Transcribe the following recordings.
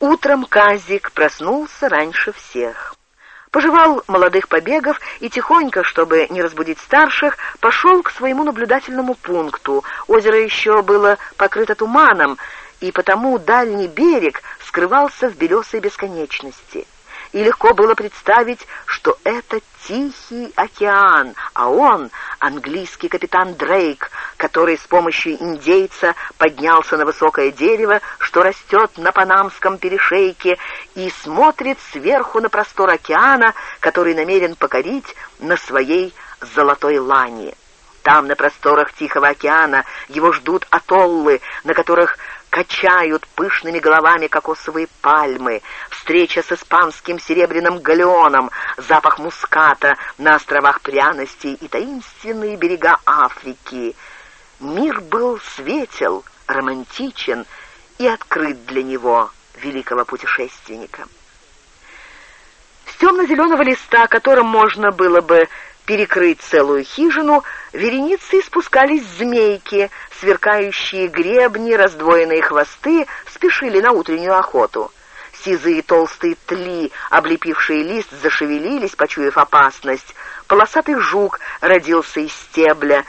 Утром Казик проснулся раньше всех. Пожевал молодых побегов и тихонько, чтобы не разбудить старших, пошел к своему наблюдательному пункту. Озеро еще было покрыто туманом, и потому дальний берег скрывался в белесой бесконечности и легко было представить, что это Тихий океан, а он — английский капитан Дрейк, который с помощью индейца поднялся на высокое дерево, что растет на Панамском перешейке, и смотрит сверху на простор океана, который намерен покорить на своей золотой лане. Там, на просторах Тихого океана, его ждут атоллы, на которых качают пышными головами кокосовые пальмы, встреча с испанским серебряным галеоном, запах муската на островах пряностей и таинственные берега Африки. Мир был светел, романтичен и открыт для него, великого путешественника. С темно-зеленого листа, которым можно было бы перекрыть целую хижину, вереницей спускались змейки, сверкающие гребни, раздвоенные хвосты, спешили на утреннюю охоту. Сизые толстые тли, облепившие лист, зашевелились, почуяв опасность. Полосатый жук родился из стебля,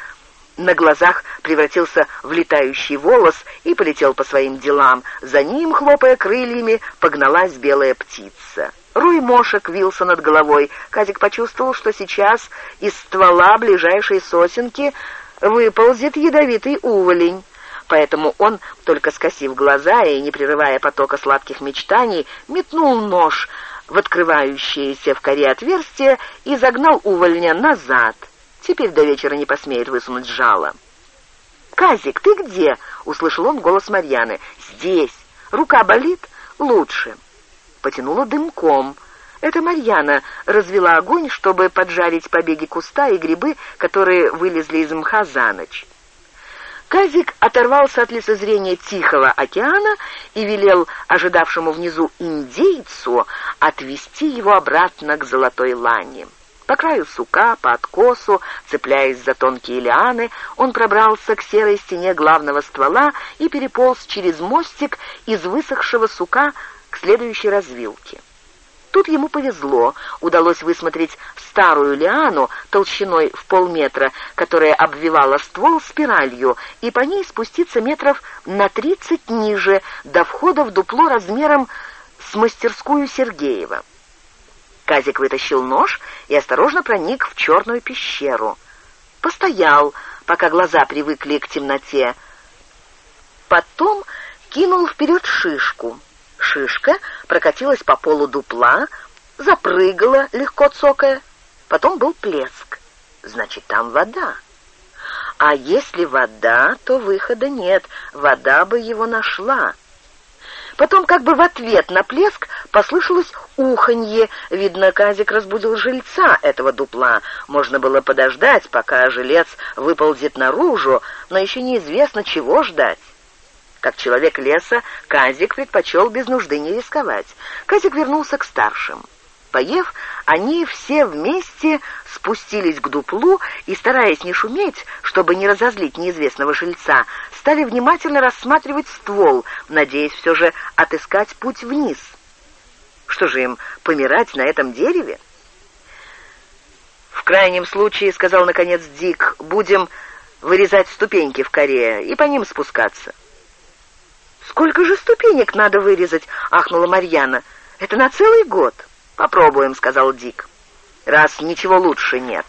на глазах превратился в летающий волос и полетел по своим делам. За ним, хлопая крыльями, погналась белая птица. Руй мошек вился над головой. Казик почувствовал, что сейчас из ствола ближайшей сосенки выползет ядовитый уволень. Поэтому он, только скосив глаза и не прерывая потока сладких мечтаний, метнул нож в открывающееся в коре отверстие и загнал увольня назад. Теперь до вечера не посмеет высунуть жало. «Казик, ты где?» — услышал он голос Марьяны. «Здесь. Рука болит? Лучше» потянуло дымком. Это Марьяна развела огонь, чтобы поджарить побеги куста и грибы, которые вылезли из мха за ночь. Казик оторвался от лицезрения Тихого океана и велел ожидавшему внизу индейцу отвести его обратно к золотой лане. По краю сука, по откосу, цепляясь за тонкие лианы, он пробрался к серой стене главного ствола и переполз через мостик из высохшего сука к следующей развилке. Тут ему повезло, удалось высмотреть старую лиану толщиной в полметра, которая обвивала ствол спиралью, и по ней спуститься метров на тридцать ниже, до входа в дупло размером с мастерскую Сергеева. Казик вытащил нож и осторожно проник в черную пещеру. Постоял, пока глаза привыкли к темноте. Потом кинул вперед шишку. Шишка прокатилась по полу дупла, запрыгала, легко цокая. Потом был плеск. Значит, там вода. А если вода, то выхода нет. Вода бы его нашла. Потом как бы в ответ на плеск послышалось уханье. Видно, Казик разбудил жильца этого дупла. Можно было подождать, пока жилец выползет наружу, но еще неизвестно, чего ждать. Как человек леса, Казик предпочел без нужды не рисковать. Казик вернулся к старшим. Поев, они все вместе спустились к дуплу и, стараясь не шуметь, чтобы не разозлить неизвестного жильца, стали внимательно рассматривать ствол, надеясь все же отыскать путь вниз. Что же им, помирать на этом дереве? «В крайнем случае, — сказал наконец Дик, — будем вырезать ступеньки в коре и по ним спускаться». «Сколько же ступенек надо вырезать?» — ахнула Марьяна. «Это на целый год». «Попробуем», — сказал Дик. «Раз ничего лучше нет».